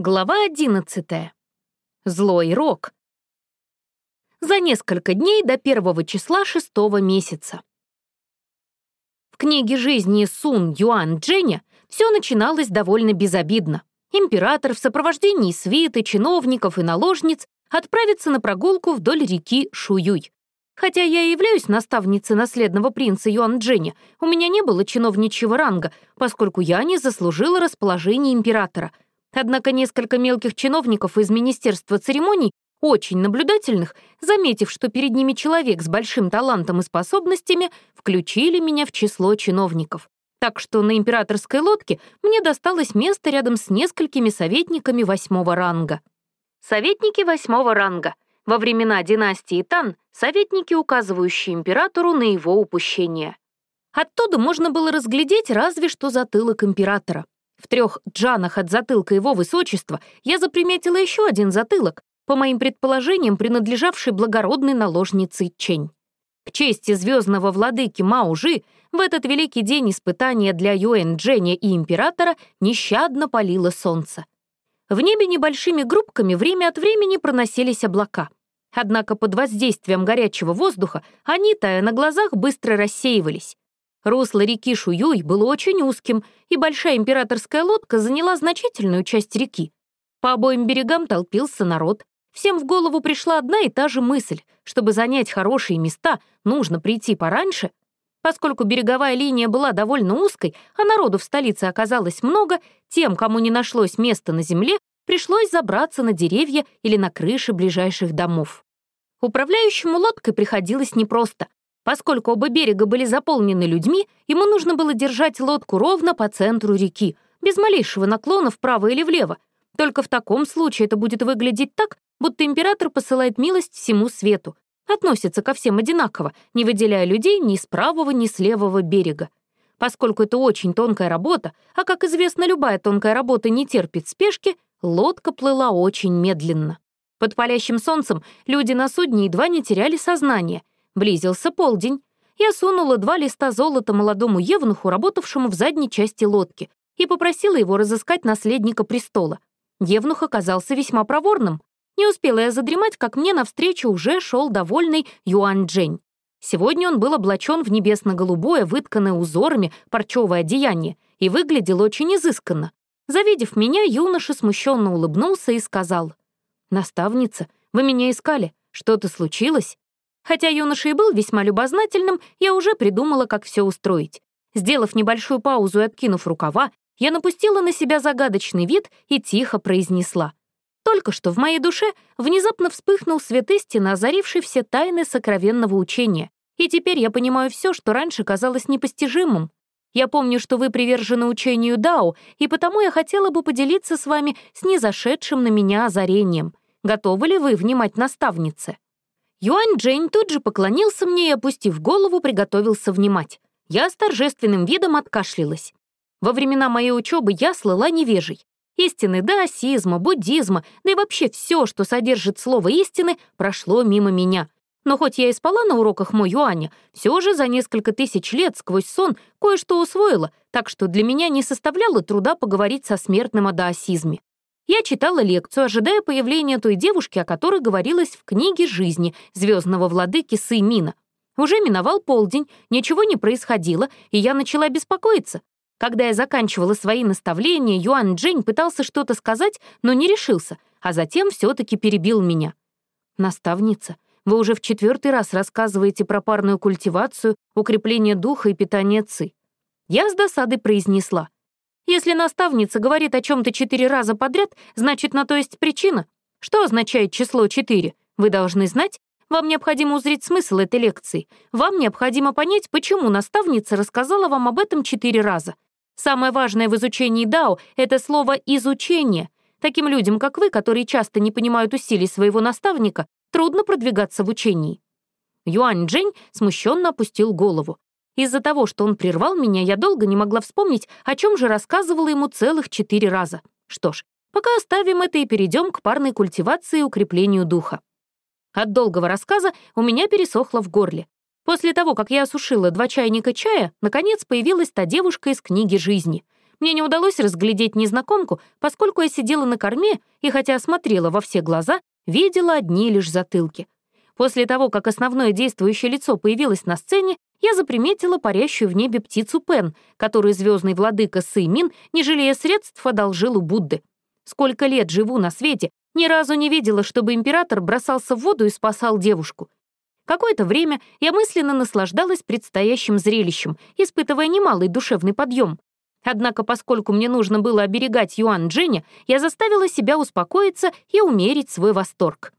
Глава 11. Злой рок. За несколько дней до первого числа шестого месяца. В книге жизни Сун Юан Дженя все начиналось довольно безобидно. Император в сопровождении свиты, чиновников и наложниц отправится на прогулку вдоль реки Шуюй. Хотя я и являюсь наставницей наследного принца Юан Дженя, у меня не было чиновничьего ранга, поскольку я не заслужила расположение императора — Однако несколько мелких чиновников из Министерства церемоний, очень наблюдательных, заметив, что перед ними человек с большим талантом и способностями, включили меня в число чиновников. Так что на императорской лодке мне досталось место рядом с несколькими советниками восьмого ранга. Советники восьмого ранга. Во времена династии Тан советники, указывающие императору на его упущение. Оттуда можно было разглядеть разве что затылок императора. В трех джанах от затылка его высочества я заприметила еще один затылок, по моим предположениям, принадлежавший благородной наложнице Чень. К чести звездного владыки Маужи в этот великий день испытания для Юэн Дженя и императора нещадно палило солнце. В небе небольшими группками время от времени проносились облака. Однако под воздействием горячего воздуха они, тая на глазах, быстро рассеивались. Русло реки Шуюй было очень узким, и большая императорская лодка заняла значительную часть реки. По обоим берегам толпился народ. Всем в голову пришла одна и та же мысль. Чтобы занять хорошие места, нужно прийти пораньше. Поскольку береговая линия была довольно узкой, а народу в столице оказалось много, тем, кому не нашлось места на земле, пришлось забраться на деревья или на крыши ближайших домов. Управляющему лодкой приходилось непросто. Поскольку оба берега были заполнены людьми, ему нужно было держать лодку ровно по центру реки, без малейшего наклона вправо или влево. Только в таком случае это будет выглядеть так, будто император посылает милость всему свету, относится ко всем одинаково, не выделяя людей ни с правого, ни с левого берега. Поскольку это очень тонкая работа, а, как известно, любая тонкая работа не терпит спешки, лодка плыла очень медленно. Под палящим солнцем люди на судне едва не теряли сознание — Близился полдень. Я сунула два листа золота молодому евнуху, работавшему в задней части лодки, и попросила его разыскать наследника престола. Евнух оказался весьма проворным. Не успела я задремать, как мне навстречу уже шел довольный Юань Джень. Сегодня он был облачен в небесно-голубое, вытканное узорами парчевое одеяние и выглядел очень изысканно. Завидев меня, юноша смущенно улыбнулся и сказал, «Наставница, вы меня искали. Что-то случилось?» Хотя юноша и был весьма любознательным, я уже придумала, как все устроить. Сделав небольшую паузу и откинув рукава, я напустила на себя загадочный вид и тихо произнесла. Только что в моей душе внезапно вспыхнул свет истины, озаривший все тайны сокровенного учения. И теперь я понимаю все, что раньше казалось непостижимым. Я помню, что вы привержены учению Дао, и потому я хотела бы поделиться с вами с незашедшим на меня озарением. Готовы ли вы внимать наставнице?» Юань Джейн тут же поклонился мне и, опустив голову, приготовился внимать. Я с торжественным видом откашлялась. Во времена моей учебы я слыла невежей. Истины даосизма, буддизма, да и вообще все, что содержит слово истины, прошло мимо меня. Но хоть я и спала на уроках мой Юаня, все же за несколько тысяч лет сквозь сон кое-что усвоила, так что для меня не составляло труда поговорить со смертным о даосизме. Я читала лекцию, ожидая появления той девушки, о которой говорилось в книге жизни звездного владыки Сыймина. Уже миновал полдень, ничего не происходило, и я начала беспокоиться. Когда я заканчивала свои наставления, Юан Джень пытался что-то сказать, но не решился, а затем все таки перебил меня. «Наставница, вы уже в четвертый раз рассказываете про парную культивацию, укрепление духа и питание ци». Я с досадой произнесла — если наставница говорит о чем-то четыре раза подряд, значит, на то есть причина. Что означает число четыре? Вы должны знать. Вам необходимо узреть смысл этой лекции. Вам необходимо понять, почему наставница рассказала вам об этом четыре раза. Самое важное в изучении Дао — это слово «изучение». Таким людям, как вы, которые часто не понимают усилий своего наставника, трудно продвигаться в учении. Юань Джень смущенно опустил голову. Из-за того, что он прервал меня, я долго не могла вспомнить, о чем же рассказывала ему целых четыре раза. Что ж, пока оставим это и перейдем к парной культивации и укреплению духа. От долгого рассказа у меня пересохло в горле. После того, как я осушила два чайника чая, наконец появилась та девушка из книги жизни. Мне не удалось разглядеть незнакомку, поскольку я сидела на корме и, хотя смотрела во все глаза, видела одни лишь затылки. После того, как основное действующее лицо появилось на сцене, я заприметила парящую в небе птицу Пен, которую звездный владыка Сымин, не жалея средств, одолжил у Будды. Сколько лет живу на свете, ни разу не видела, чтобы император бросался в воду и спасал девушку. Какое-то время я мысленно наслаждалась предстоящим зрелищем, испытывая немалый душевный подъем. Однако, поскольку мне нужно было оберегать Юан Дженя, я заставила себя успокоиться и умерить свой восторг.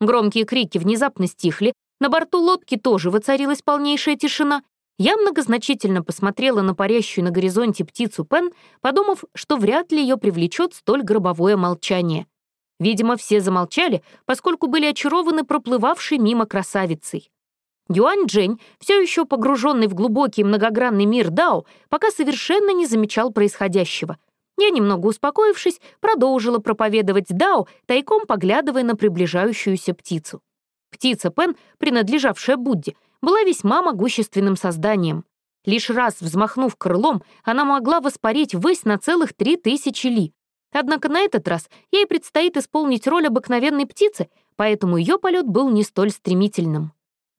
Громкие крики внезапно стихли, на борту лодки тоже воцарилась полнейшая тишина. Я многозначительно посмотрела на парящую на горизонте птицу Пен, подумав, что вряд ли ее привлечет столь гробовое молчание. Видимо, все замолчали, поскольку были очарованы проплывавшей мимо красавицей. Юань Джень, все еще погруженный в глубокий многогранный мир Дао, пока совершенно не замечал происходящего. Я, немного успокоившись, продолжила проповедовать Дао, тайком поглядывая на приближающуюся птицу. Птица Пен, принадлежавшая Будде, была весьма могущественным созданием. Лишь раз взмахнув крылом, она могла воспарить ввысь на целых три тысячи ли. Однако на этот раз ей предстоит исполнить роль обыкновенной птицы, поэтому ее полет был не столь стремительным.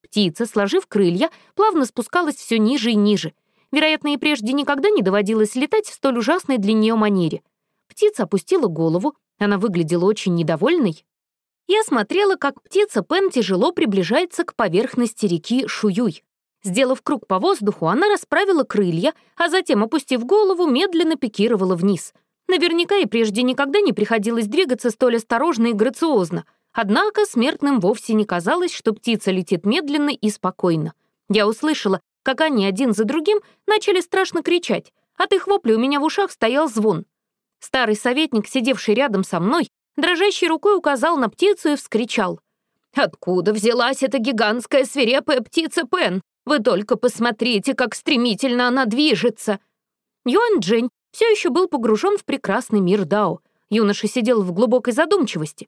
Птица, сложив крылья, плавно спускалась все ниже и ниже. Вероятно, и прежде никогда не доводилось летать в столь ужасной для нее манере. Птица опустила голову, она выглядела очень недовольной. Я смотрела, как птица Пен тяжело приближается к поверхности реки Шуюй. Сделав круг по воздуху, она расправила крылья, а затем, опустив голову, медленно пикировала вниз. Наверняка и прежде никогда не приходилось двигаться столь осторожно и грациозно. Однако смертным вовсе не казалось, что птица летит медленно и спокойно. Я услышала, как они один за другим начали страшно кричать. От их вопля у меня в ушах стоял звон. Старый советник, сидевший рядом со мной, дрожащей рукой указал на птицу и вскричал. «Откуда взялась эта гигантская свирепая птица Пен? Вы только посмотрите, как стремительно она движется!» Юань Джень все еще был погружен в прекрасный мир Дао. Юноша сидел в глубокой задумчивости.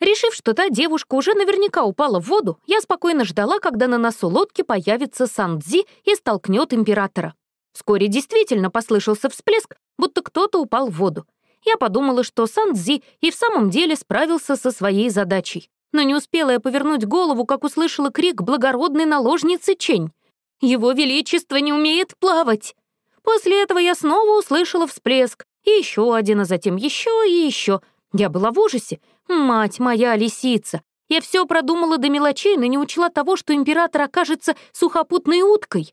Решив, что та девушка уже наверняка упала в воду, я спокойно ждала, когда на носу лодки появится Сан-Дзи и столкнет императора. Вскоре действительно послышался всплеск, будто кто-то упал в воду я подумала, что Сан-Дзи и в самом деле справился со своей задачей. Но не успела я повернуть голову, как услышала крик благородной наложницы Чень. «Его Величество не умеет плавать!» После этого я снова услышала всплеск, и еще один, а затем еще и еще. Я была в ужасе. Мать моя лисица! Я все продумала до мелочей, но не учла того, что император окажется сухопутной уткой.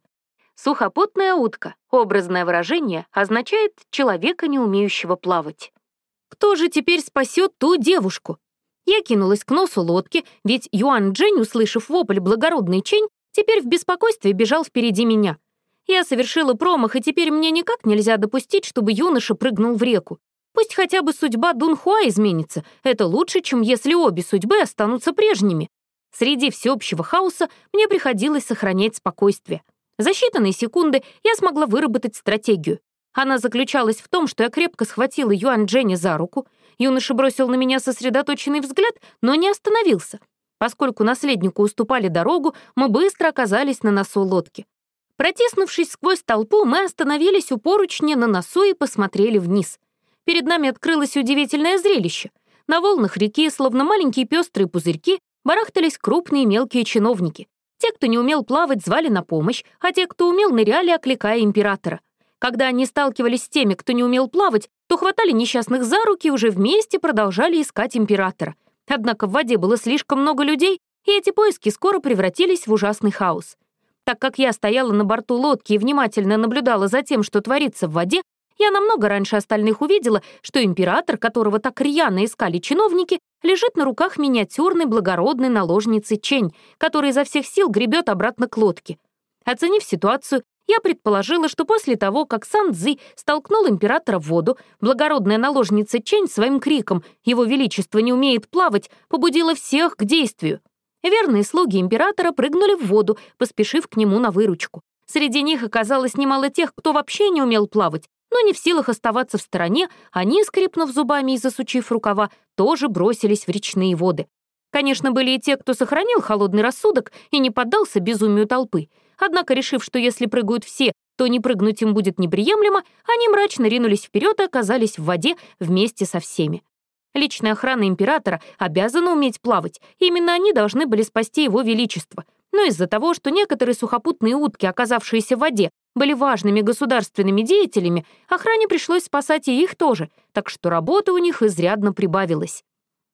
Сухопутная утка, образное выражение, означает человека, не умеющего плавать. Кто же теперь спасет ту девушку? Я кинулась к носу лодки, ведь Юан Джень, услышав вопль благородный Чень, теперь в беспокойстве бежал впереди меня. Я совершила промах, и теперь мне никак нельзя допустить, чтобы юноша прыгнул в реку. Пусть хотя бы судьба Дунхуа изменится, это лучше, чем если обе судьбы останутся прежними. Среди всеобщего хаоса мне приходилось сохранять спокойствие. За считанные секунды я смогла выработать стратегию. Она заключалась в том, что я крепко схватила Юань Дженни за руку. Юноша бросил на меня сосредоточенный взгляд, но не остановился. Поскольку наследнику уступали дорогу, мы быстро оказались на носу лодки. Протиснувшись сквозь толпу, мы остановились у поручня на носу и посмотрели вниз. Перед нами открылось удивительное зрелище. На волнах реки, словно маленькие пестрые пузырьки, барахтались крупные мелкие чиновники. Те, кто не умел плавать, звали на помощь, а те, кто умел, ныряли, окликая императора. Когда они сталкивались с теми, кто не умел плавать, то хватали несчастных за руки и уже вместе продолжали искать императора. Однако в воде было слишком много людей, и эти поиски скоро превратились в ужасный хаос. Так как я стояла на борту лодки и внимательно наблюдала за тем, что творится в воде, я намного раньше остальных увидела, что император, которого так рьяно искали чиновники, лежит на руках миниатюрной благородной наложницы Чень, которая изо всех сил гребет обратно к лодке. Оценив ситуацию, я предположила, что после того, как Сан Цзи столкнул императора в воду, благородная наложница Чень своим криком «Его Величество не умеет плавать» побудила всех к действию. Верные слуги императора прыгнули в воду, поспешив к нему на выручку. Среди них оказалось немало тех, кто вообще не умел плавать, но не в силах оставаться в стороне, они, скрипнув зубами и засучив рукава, тоже бросились в речные воды. Конечно, были и те, кто сохранил холодный рассудок и не поддался безумию толпы. Однако, решив, что если прыгают все, то не прыгнуть им будет неприемлемо, они мрачно ринулись вперед и оказались в воде вместе со всеми. Личная охрана императора обязана уметь плавать, именно они должны были спасти его величество. Но из-за того, что некоторые сухопутные утки, оказавшиеся в воде, были важными государственными деятелями, охране пришлось спасать и их тоже, так что работы у них изрядно прибавилось.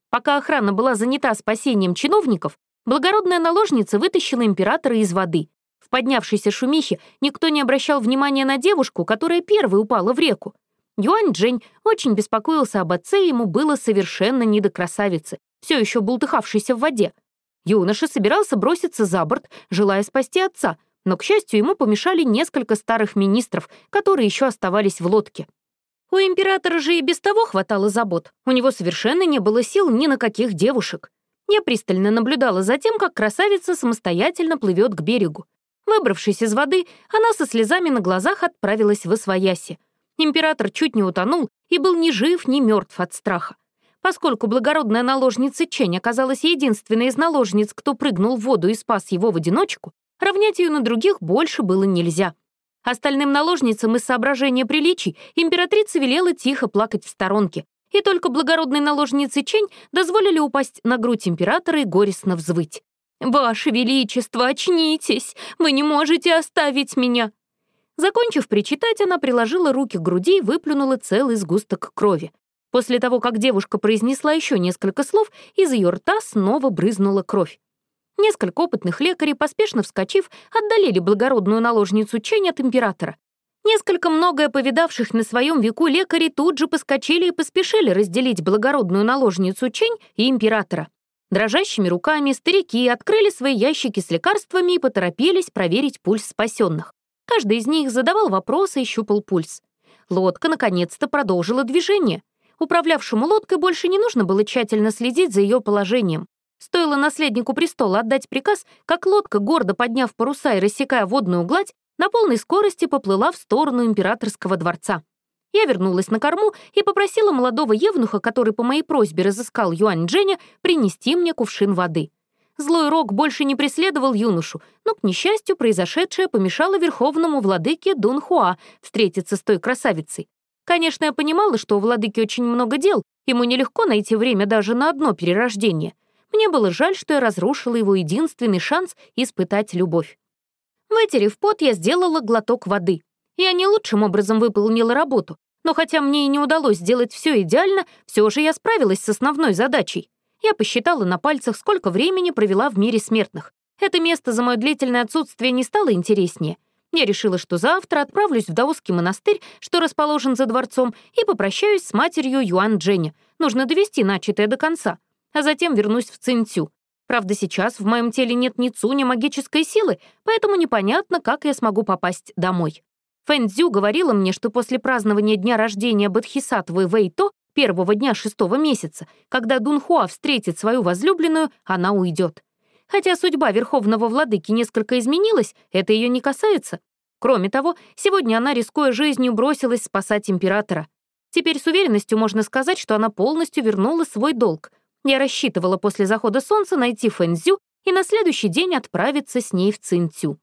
Пока охрана была занята спасением чиновников, благородная наложница вытащила императора из воды. В поднявшейся шумихе никто не обращал внимания на девушку, которая первой упала в реку. Юань Джень очень беспокоился об отце, ему было совершенно не до красавицы, все еще бултыхавшейся в воде. Юноша собирался броситься за борт, желая спасти отца, но, к счастью, ему помешали несколько старых министров, которые еще оставались в лодке. У императора же и без того хватало забот. У него совершенно не было сил ни на каких девушек. Я пристально наблюдала за тем, как красавица самостоятельно плывет к берегу. Выбравшись из воды, она со слезами на глазах отправилась в Освояси. Император чуть не утонул и был ни жив, ни мертв от страха. Поскольку благородная наложница Чень оказалась единственной из наложниц, кто прыгнул в воду и спас его в одиночку, равнять ее на других больше было нельзя. Остальным наложницам из соображения приличий императрица велела тихо плакать в сторонке, и только благородной наложнице Чень дозволили упасть на грудь императора и горестно взвыть. «Ваше Величество, очнитесь! Вы не можете оставить меня!» Закончив причитать, она приложила руки к груди и выплюнула целый сгусток крови. После того, как девушка произнесла еще несколько слов, из ее рта снова брызнула кровь. Несколько опытных лекарей, поспешно вскочив, отдалили благородную наложницу Чень от императора. Несколько многое повидавших на своем веку лекарей тут же поскочили и поспешили разделить благородную наложницу Чень и императора. Дрожащими руками старики открыли свои ящики с лекарствами и поторопились проверить пульс спасенных. Каждый из них задавал вопросы и щупал пульс. Лодка наконец-то продолжила движение. Управлявшему лодкой больше не нужно было тщательно следить за ее положением. Стоило наследнику престола отдать приказ, как лодка, гордо подняв паруса и рассекая водную гладь, на полной скорости поплыла в сторону императорского дворца. Я вернулась на корму и попросила молодого евнуха, который по моей просьбе разыскал Юань Дженя, принести мне кувшин воды. Злой рок больше не преследовал юношу, но, к несчастью, произошедшее помешало верховному владыке Дун Хуа встретиться с той красавицей. Конечно, я понимала, что у владыки очень много дел, ему нелегко найти время даже на одно перерождение, мне было жаль, что я разрушила его единственный шанс испытать любовь. Вытерев пот, я сделала глоток воды. Я не лучшим образом выполнила работу, но хотя мне и не удалось сделать все идеально, все же я справилась с основной задачей. Я посчитала на пальцах, сколько времени провела в мире смертных. Это место за мое длительное отсутствие не стало интереснее. Я решила, что завтра отправлюсь в Даосский монастырь, что расположен за дворцом, и попрощаюсь с матерью Юан Дженни. Нужно довести начатое до конца а затем вернусь в Цинцю. Правда, сейчас в моем теле нет ни цу, ни магической силы, поэтому непонятно, как я смогу попасть домой. Фэнзю говорила мне, что после празднования дня рождения Бодхисаттвы Вэйто, первого дня шестого месяца, когда Дунхуа встретит свою возлюбленную, она уйдет. Хотя судьба Верховного Владыки несколько изменилась, это ее не касается. Кроме того, сегодня она, рискуя жизнью, бросилась спасать императора. Теперь с уверенностью можно сказать, что она полностью вернула свой долг — я рассчитывала после захода солнца найти Фэнзю и на следующий день отправиться с ней в Цинцю.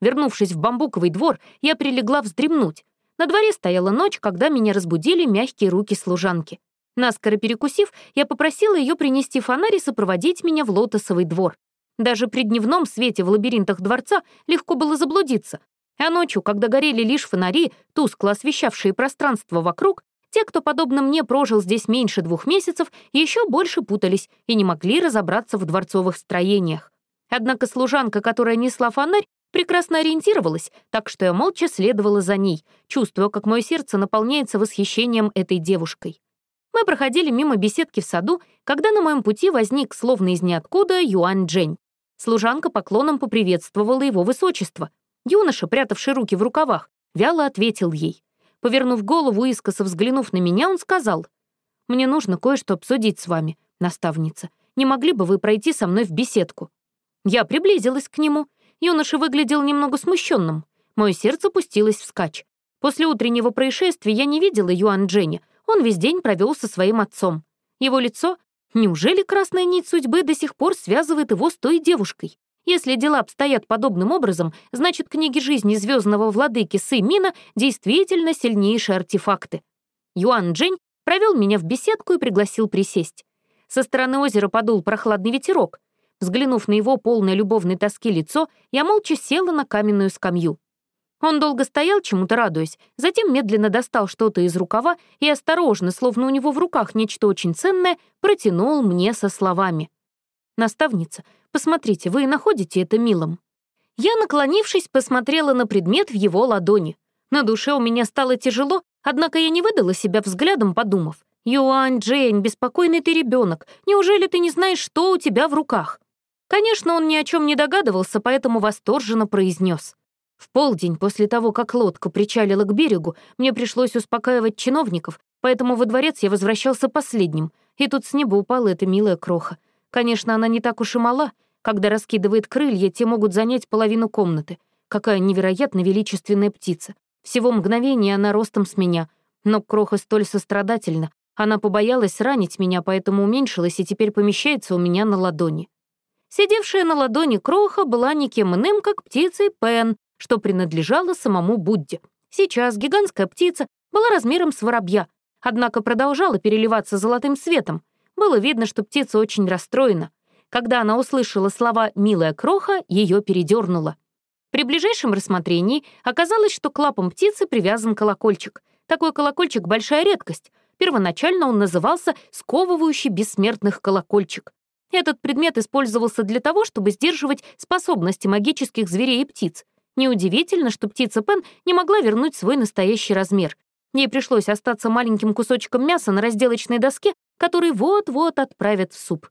Вернувшись в бамбуковый двор, я прилегла вздремнуть. На дворе стояла ночь, когда меня разбудили мягкие руки служанки. Наскоро перекусив, я попросила ее принести фонарь и сопроводить меня в лотосовый двор. Даже при дневном свете в лабиринтах дворца легко было заблудиться, а ночью, когда горели лишь фонари, тускло освещавшие пространство вокруг, те, кто, подобно мне, прожил здесь меньше двух месяцев, еще больше путались и не могли разобраться в дворцовых строениях. Однако служанка, которая несла фонарь, прекрасно ориентировалась, так что я молча следовала за ней, чувствуя, как мое сердце наполняется восхищением этой девушкой. Мы проходили мимо беседки в саду, когда на моем пути возник, словно из ниоткуда, Юань Джень. Служанка поклоном поприветствовала его высочество. Юноша, прятавший руки в рукавах, вяло ответил ей. Повернув голову, искоса взглянув на меня, он сказал, «Мне нужно кое-что обсудить с вами, наставница. Не могли бы вы пройти со мной в беседку?» Я приблизилась к нему. Юноша выглядел немного смущенным. Мое сердце пустилось вскачь. После утреннего происшествия я не видела Юан Дженни. Он весь день провел со своим отцом. Его лицо... Неужели красная нить судьбы до сих пор связывает его с той девушкой? Если дела обстоят подобным образом, значит, книги жизни звездного владыки Сы Мина действительно сильнейшие артефакты. Юан Джень провел меня в беседку и пригласил присесть. Со стороны озера подул прохладный ветерок. Взглянув на его полное любовной тоски лицо, я молча села на каменную скамью. Он долго стоял, чему-то радуясь, затем медленно достал что-то из рукава и осторожно, словно у него в руках нечто очень ценное, протянул мне со словами. «Наставница, посмотрите, вы находите это милым?» Я, наклонившись, посмотрела на предмет в его ладони. На душе у меня стало тяжело, однако я не выдала себя взглядом, подумав. «Юань, Джейн, беспокойный ты ребенок, неужели ты не знаешь, что у тебя в руках?» Конечно, он ни о чем не догадывался, поэтому восторженно произнес. В полдень после того, как лодка причалила к берегу, мне пришлось успокаивать чиновников, поэтому во дворец я возвращался последним, и тут с неба упала эта милая кроха. Конечно, она не так уж и мала. Когда раскидывает крылья, те могут занять половину комнаты. Какая невероятно величественная птица. Всего мгновение она ростом с меня. Но кроха столь сострадательна. Она побоялась ранить меня, поэтому уменьшилась и теперь помещается у меня на ладони. Сидевшая на ладони кроха была никем иным, как птицей Пен, что принадлежала самому Будде. Сейчас гигантская птица была размером с воробья, однако продолжала переливаться золотым светом. Было видно, что птица очень расстроена. Когда она услышала слова «милая кроха», ее передернуло. При ближайшем рассмотрении оказалось, что к лапам птицы привязан колокольчик. Такой колокольчик — большая редкость. Первоначально он назывался «сковывающий бессмертных колокольчик». Этот предмет использовался для того, чтобы сдерживать способности магических зверей и птиц. Неудивительно, что птица Пен не могла вернуть свой настоящий размер. Ей пришлось остаться маленьким кусочком мяса на разделочной доске, который вот-вот отправят в суп.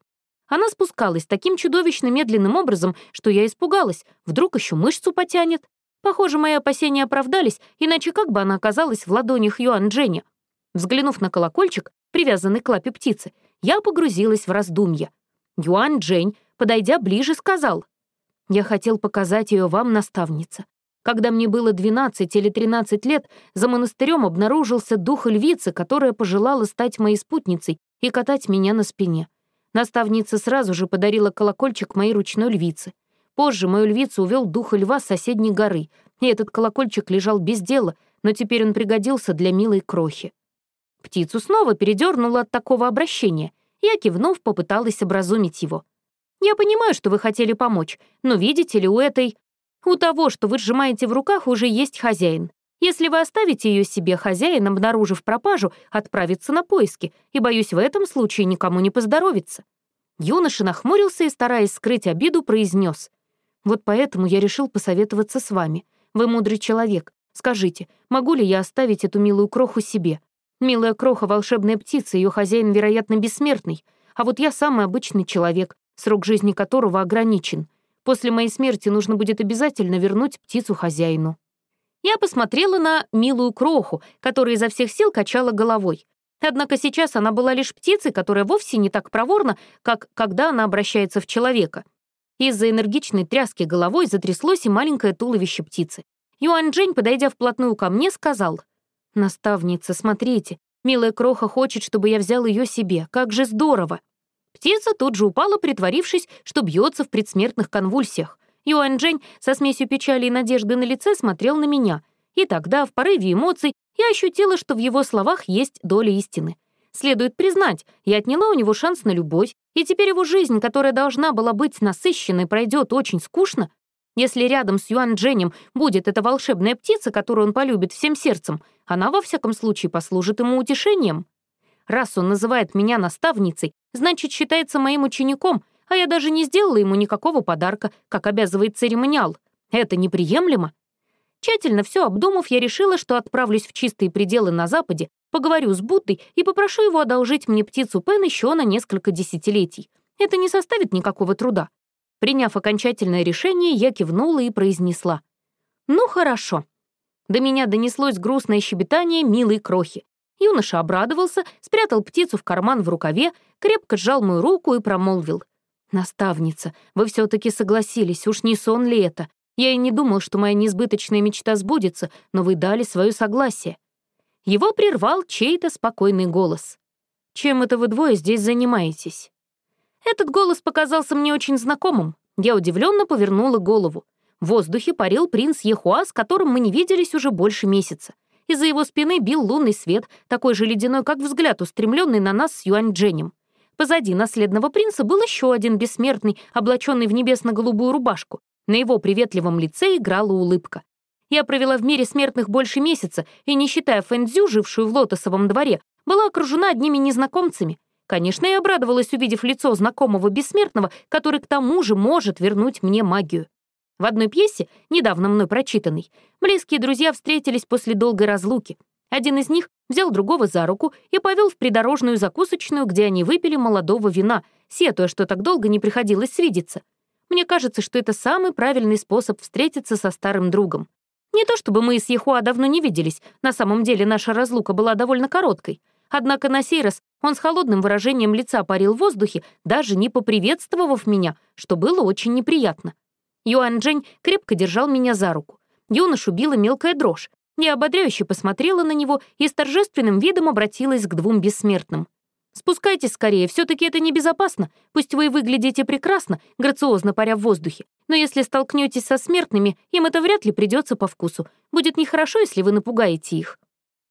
Она спускалась таким чудовищно медленным образом, что я испугалась. Вдруг еще мышцу потянет. Похоже, мои опасения оправдались, иначе как бы она оказалась в ладонях Юан Дженни. Взглянув на колокольчик, привязанный к лапе птицы, я погрузилась в раздумья. Юан Джень, подойдя ближе, сказал, «Я хотел показать ее вам, наставница. Когда мне было 12 или 13 лет, за монастырем обнаружился дух львицы, которая пожелала стать моей спутницей и катать меня на спине. Наставница сразу же подарила колокольчик моей ручной львице. Позже мою львицу увел дух льва с соседней горы, и этот колокольчик лежал без дела, но теперь он пригодился для милой крохи. Птицу снова передернуло от такого обращения. Я, кивнув, попыталась образумить его. «Я понимаю, что вы хотели помочь, но видите ли, у этой... У того, что вы сжимаете в руках, уже есть хозяин. Если вы оставите ее себе, хозяин, обнаружив пропажу, отправится на поиски, и, боюсь, в этом случае никому не поздоровится». Юноша нахмурился и, стараясь скрыть обиду, произнес: «Вот поэтому я решил посоветоваться с вами. Вы мудрый человек. Скажите, могу ли я оставить эту милую кроху себе? Милая кроха — волшебная птица, ее хозяин, вероятно, бессмертный. А вот я самый обычный человек, срок жизни которого ограничен. После моей смерти нужно будет обязательно вернуть птицу хозяину». Я посмотрела на милую кроху, которая изо всех сил качала головой. Однако сейчас она была лишь птицей, которая вовсе не так проворна, как когда она обращается в человека. Из-за энергичной тряски головой затряслось и маленькое туловище птицы. Юань Джень, подойдя вплотную ко мне, сказал, «Наставница, смотрите, милая кроха хочет, чтобы я взял ее себе. Как же здорово!» Птица тут же упала, притворившись, что бьется в предсмертных конвульсиях. Юань Джень со смесью печали и надежды на лице смотрел на меня. И тогда, в порыве эмоций, я ощутила, что в его словах есть доля истины. Следует признать, я отняла у него шанс на любовь, и теперь его жизнь, которая должна была быть насыщенной, пройдет очень скучно. Если рядом с Юань Дженем будет эта волшебная птица, которую он полюбит всем сердцем, она во всяком случае послужит ему утешением. Раз он называет меня наставницей, значит, считается моим учеником, а я даже не сделала ему никакого подарка, как обязывает церемониал. Это неприемлемо. Тщательно все обдумав, я решила, что отправлюсь в чистые пределы на Западе, поговорю с Буддой и попрошу его одолжить мне птицу Пен еще на несколько десятилетий. Это не составит никакого труда. Приняв окончательное решение, я кивнула и произнесла. «Ну, хорошо». До меня донеслось грустное щебетание милой крохи. Юноша обрадовался, спрятал птицу в карман в рукаве, крепко сжал мою руку и промолвил. «Наставница, вы все таки согласились, уж не сон ли это? Я и не думал, что моя несбыточная мечта сбудется, но вы дали свое согласие». Его прервал чей-то спокойный голос. «Чем это вы двое здесь занимаетесь?» Этот голос показался мне очень знакомым. Я удивленно повернула голову. В воздухе парил принц Ехуа, с которым мы не виделись уже больше месяца. Из-за его спины бил лунный свет, такой же ледяной, как взгляд, устремленный на нас с Юань Дженем. Позади наследного принца был еще один бессмертный, облаченный в небесно-голубую рубашку. На его приветливом лице играла улыбка. Я провела в мире смертных больше месяца, и, не считая Фэнзю, жившую в лотосовом дворе, была окружена одними незнакомцами. Конечно, я обрадовалась, увидев лицо знакомого бессмертного, который к тому же может вернуть мне магию. В одной пьесе, недавно мной прочитанной, близкие друзья встретились после долгой разлуки. Один из них взял другого за руку и повел в придорожную закусочную, где они выпили молодого вина, сетуя, что так долго не приходилось свидеться. Мне кажется, что это самый правильный способ встретиться со старым другом. Не то чтобы мы с Ехуа давно не виделись, на самом деле наша разлука была довольно короткой. Однако на сей раз он с холодным выражением лица парил в воздухе, даже не поприветствовав меня, что было очень неприятно. Юань Джень крепко держал меня за руку. Юношу била мелкая дрожь. Я ободряюще посмотрела на него и с торжественным видом обратилась к двум бессмертным. «Спускайтесь скорее, все таки это небезопасно. Пусть вы выглядите прекрасно, грациозно паря в воздухе, но если столкнетесь со смертными, им это вряд ли придется по вкусу. Будет нехорошо, если вы напугаете их».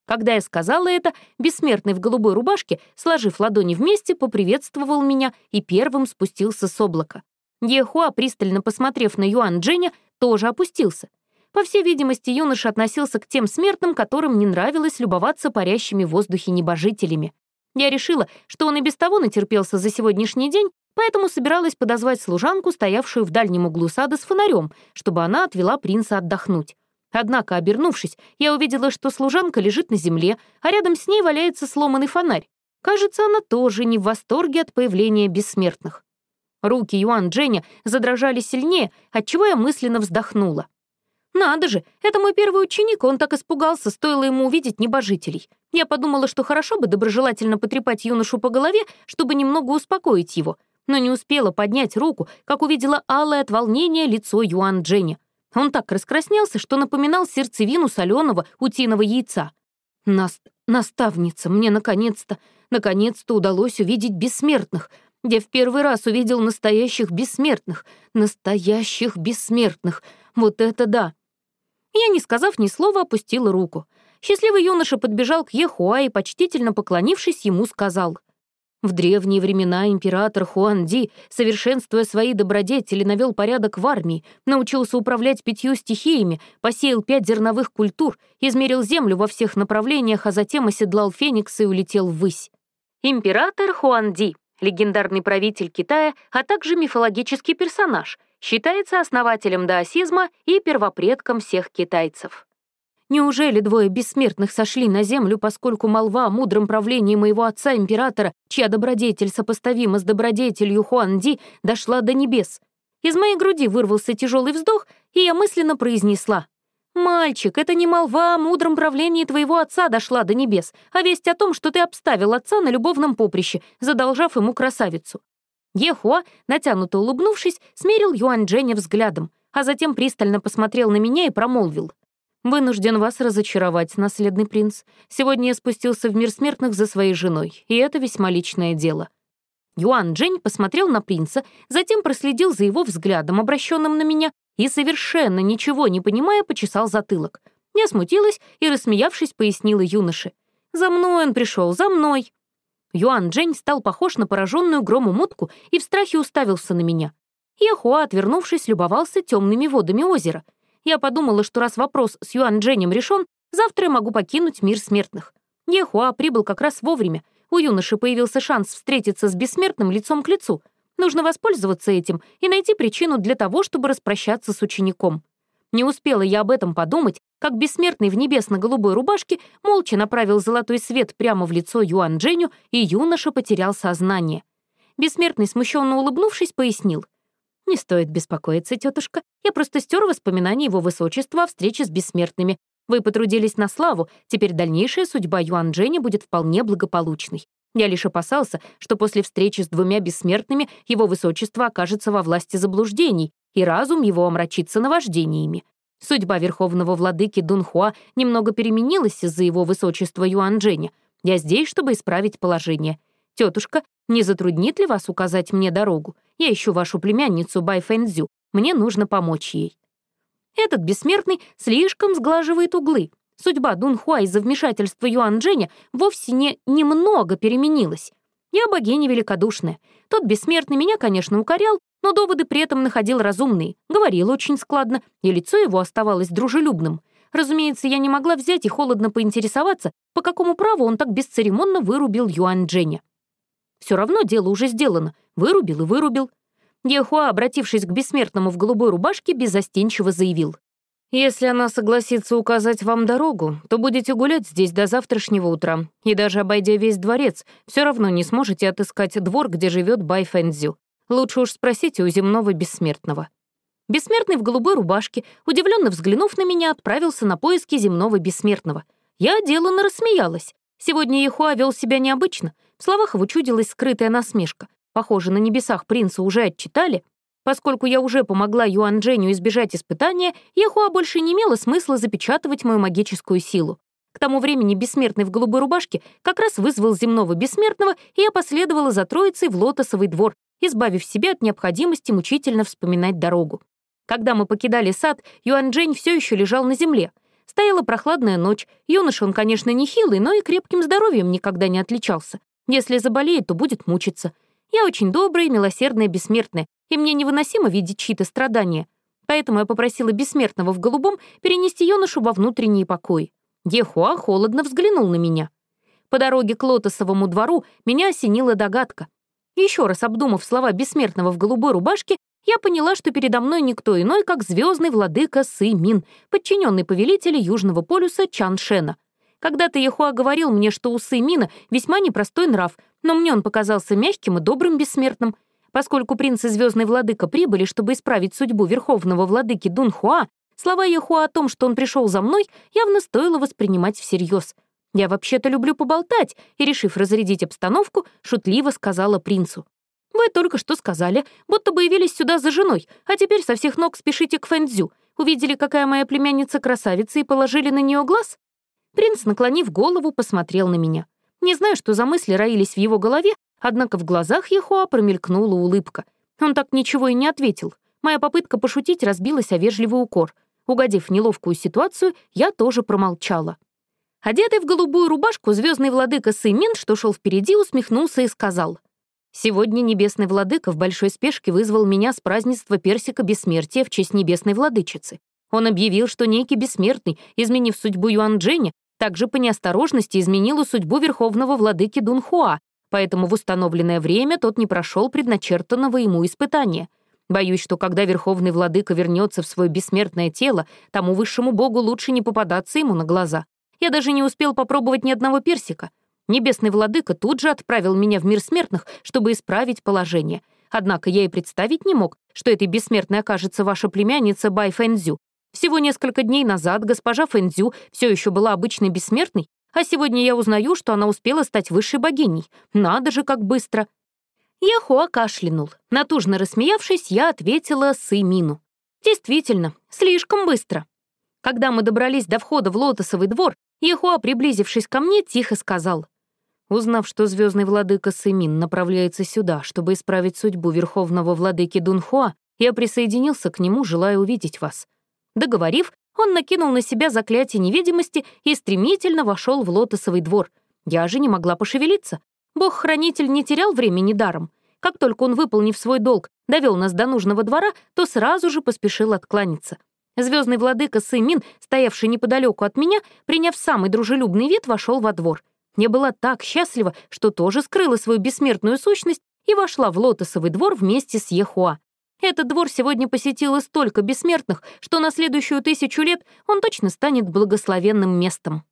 Когда я сказала это, бессмертный в голубой рубашке, сложив ладони вместе, поприветствовал меня и первым спустился с облака. Ехуа, пристально посмотрев на Юан Дженя, тоже опустился. По всей видимости, юноша относился к тем смертным, которым не нравилось любоваться парящими в воздухе небожителями. Я решила, что он и без того натерпелся за сегодняшний день, поэтому собиралась подозвать служанку, стоявшую в дальнем углу сада с фонарем, чтобы она отвела принца отдохнуть. Однако, обернувшись, я увидела, что служанка лежит на земле, а рядом с ней валяется сломанный фонарь. Кажется, она тоже не в восторге от появления бессмертных. Руки Юан Дженя задрожали сильнее, отчего я мысленно вздохнула. «Надо же, это мой первый ученик, он так испугался, стоило ему увидеть небожителей. Я подумала, что хорошо бы доброжелательно потрепать юношу по голове, чтобы немного успокоить его, но не успела поднять руку, как увидела алое от волнения лицо Юан Дженя. Он так раскраснелся, что напоминал сердцевину соленого утиного яйца. Наст... «Наставница, мне наконец-то, наконец-то удалось увидеть бессмертных», где в первый раз увидел настоящих бессмертных. Настоящих бессмертных. Вот это да! Я, не сказав ни слова, опустила руку. Счастливый юноша подбежал к Ехуа и, почтительно поклонившись, ему сказал. В древние времена император Хуанди, совершенствуя свои добродетели, навел порядок в армии, научился управлять пятью стихиями, посеял пять зерновых культур, измерил землю во всех направлениях, а затем оседлал феникс и улетел ввысь. Император Хуанди легендарный правитель Китая, а также мифологический персонаж, считается основателем даосизма и первопредком всех китайцев. Неужели двое бессмертных сошли на землю, поскольку молва о мудром правлении моего отца-императора, чья добродетель сопоставима с добродетелью Хуанди, дошла до небес? Из моей груди вырвался тяжелый вздох, и я мысленно произнесла «Мальчик, это не молва о мудром правлении твоего отца дошла до небес, а весть о том, что ты обставил отца на любовном поприще, задолжав ему красавицу». Ехуа, натянуто улыбнувшись, смерил Юань Дженя взглядом, а затем пристально посмотрел на меня и промолвил. «Вынужден вас разочаровать, наследный принц. Сегодня я спустился в мир смертных за своей женой, и это весьма личное дело». Юан Джень посмотрел на принца, затем проследил за его взглядом, обращенным на меня, и, совершенно ничего не понимая, почесал затылок. Я смутилась и, рассмеявшись, пояснила юноше. «За мной он пришел, за мной!» Юан Джень стал похож на пораженную громом утку и в страхе уставился на меня. Яхуа, отвернувшись, любовался темными водами озера. Я подумала, что раз вопрос с Юан Дженем решен, завтра я могу покинуть мир смертных. Яхуа прибыл как раз вовремя. У юноши появился шанс встретиться с бессмертным лицом к лицу — Нужно воспользоваться этим и найти причину для того, чтобы распрощаться с учеником. Не успела я об этом подумать, как бессмертный в небесно-голубой рубашке молча направил золотой свет прямо в лицо Юан Дженю, и юноша потерял сознание. Бессмертный, смущенно улыбнувшись, пояснил. «Не стоит беспокоиться, тетушка. Я просто стер воспоминания его высочества о встрече с бессмертными. Вы потрудились на славу, теперь дальнейшая судьба Юан Дженя будет вполне благополучной. Я лишь опасался, что после встречи с двумя бессмертными его высочество окажется во власти заблуждений, и разум его омрачится наваждениями. Судьба верховного владыки Дунхуа немного переменилась из-за его высочества Юанчжэня. Я здесь, чтобы исправить положение. Тетушка, Не затруднит ли вас указать мне дорогу? Я ищу вашу племянницу Бай Фэнзю. Мне нужно помочь ей». Этот бессмертный слишком сглаживает углы. Судьба Дун Хуа из-за вмешательства Юан вовсе не немного переменилась. Я богиня великодушная. Тот бессмертный меня, конечно, укорял, но доводы при этом находил разумные, говорил очень складно, и лицо его оставалось дружелюбным. Разумеется, я не могла взять и холодно поинтересоваться, по какому праву он так бесцеремонно вырубил Юань Дженя. Все равно дело уже сделано. Вырубил и вырубил. Ехуа, обратившись к бессмертному в голубой рубашке, беззастенчиво заявил. «Если она согласится указать вам дорогу, то будете гулять здесь до завтрашнего утра, и даже обойдя весь дворец, все равно не сможете отыскать двор, где живет Бай Фэнзю. Лучше уж спросите у земного бессмертного». Бессмертный в голубой рубашке, удивленно взглянув на меня, отправился на поиски земного бессмертного. Я деланно рассмеялась. Сегодня Ехуа вел себя необычно. В словах его чудилась скрытая насмешка. Похоже, на небесах принца уже отчитали. Поскольку я уже помогла Юан Дженю избежать испытания, Ехуа больше не имело смысла запечатывать мою магическую силу. К тому времени бессмертный в голубой рубашке как раз вызвал земного бессмертного, и я последовала за троицей в лотосовый двор, избавив себя от необходимости мучительно вспоминать дорогу. Когда мы покидали сад, Юан Джень все еще лежал на земле. Стояла прохладная ночь. Юноша он, конечно, не хилый, но и крепким здоровьем никогда не отличался. Если заболеет, то будет мучиться. Я очень добрая, милосердная, бессмертная, и мне невыносимо видеть чьи-то страдания. Поэтому я попросила бессмертного в голубом перенести юношу во внутренние покои. Ехуа холодно взглянул на меня. По дороге к лотосовому двору меня осенила догадка. Еще раз обдумав слова бессмертного в голубой рубашке, я поняла, что передо мной никто иной, как звездный владыка Сы Мин, подчиненный повелителя Южного полюса Чан Шена. Когда-то Яхуа говорил мне, что у Сы Мина весьма непростой нрав, но мне он показался мягким и добрым бессмертным. Поскольку принц и звездный владыка прибыли, чтобы исправить судьбу верховного владыки Дун Хуа, слова Яхуа о том, что он пришел за мной, явно стоило воспринимать всерьез. Я вообще-то люблю поболтать, и, решив разрядить обстановку, шутливо сказала принцу. Вы только что сказали, будто бы явились сюда за женой, а теперь со всех ног спешите к Фэнзю. Увидели, какая моя племянница красавица, и положили на нее глаз?» Принц, наклонив голову, посмотрел на меня. Не знаю, что за мысли роились в его голове, однако в глазах Ехуа промелькнула улыбка. Он так ничего и не ответил. Моя попытка пошутить разбилась о вежливый укор. Угодив неловкую ситуацию, я тоже промолчала. Одетый в голубую рубашку, звездный владыка Сымин, что шел впереди, усмехнулся и сказал — Сегодня небесный владыка в большой спешке вызвал меня с празднества персика бессмертия в честь небесной владычицы. Он объявил, что некий бессмертный, изменив судьбу Юан Дженя, также по неосторожности изменил судьбу верховного владыки Дунхуа, поэтому в установленное время тот не прошел предначертанного ему испытания. Боюсь, что когда верховный владыка вернется в свое бессмертное тело, тому высшему богу лучше не попадаться ему на глаза. Я даже не успел попробовать ни одного персика. Небесный владыка тут же отправил меня в мир смертных, чтобы исправить положение. Однако я и представить не мог, что этой бессмертной окажется ваша племянница Бай Фэнзю. Всего несколько дней назад госпожа Фэнзю все еще была обычной бессмертной, а сегодня я узнаю, что она успела стать высшей богиней. Надо же, как быстро. Яхуа кашлянул. Натужно рассмеявшись, я ответила Сымину. Действительно, слишком быстро. Когда мы добрались до входа в лотосовый двор, Яхуа, приблизившись ко мне, тихо сказал — Узнав, что звездный владыка Сымин направляется сюда, чтобы исправить судьбу верховного владыки Дунхуа, я присоединился к нему, желая увидеть вас. Договорив, он накинул на себя заклятие невидимости и стремительно вошел в лотосовый двор. Я же не могла пошевелиться. Бог-хранитель не терял времени даром. Как только он, выполнив свой долг, довел нас до нужного двора, то сразу же поспешил откланяться. Звездный владыка Сымин, стоявший неподалеку от меня, приняв самый дружелюбный вид, вошел во двор. Я была так счастлива, что тоже скрыла свою бессмертную сущность и вошла в лотосовый двор вместе с Ехуа. Этот двор сегодня посетило столько бессмертных, что на следующую тысячу лет он точно станет благословенным местом.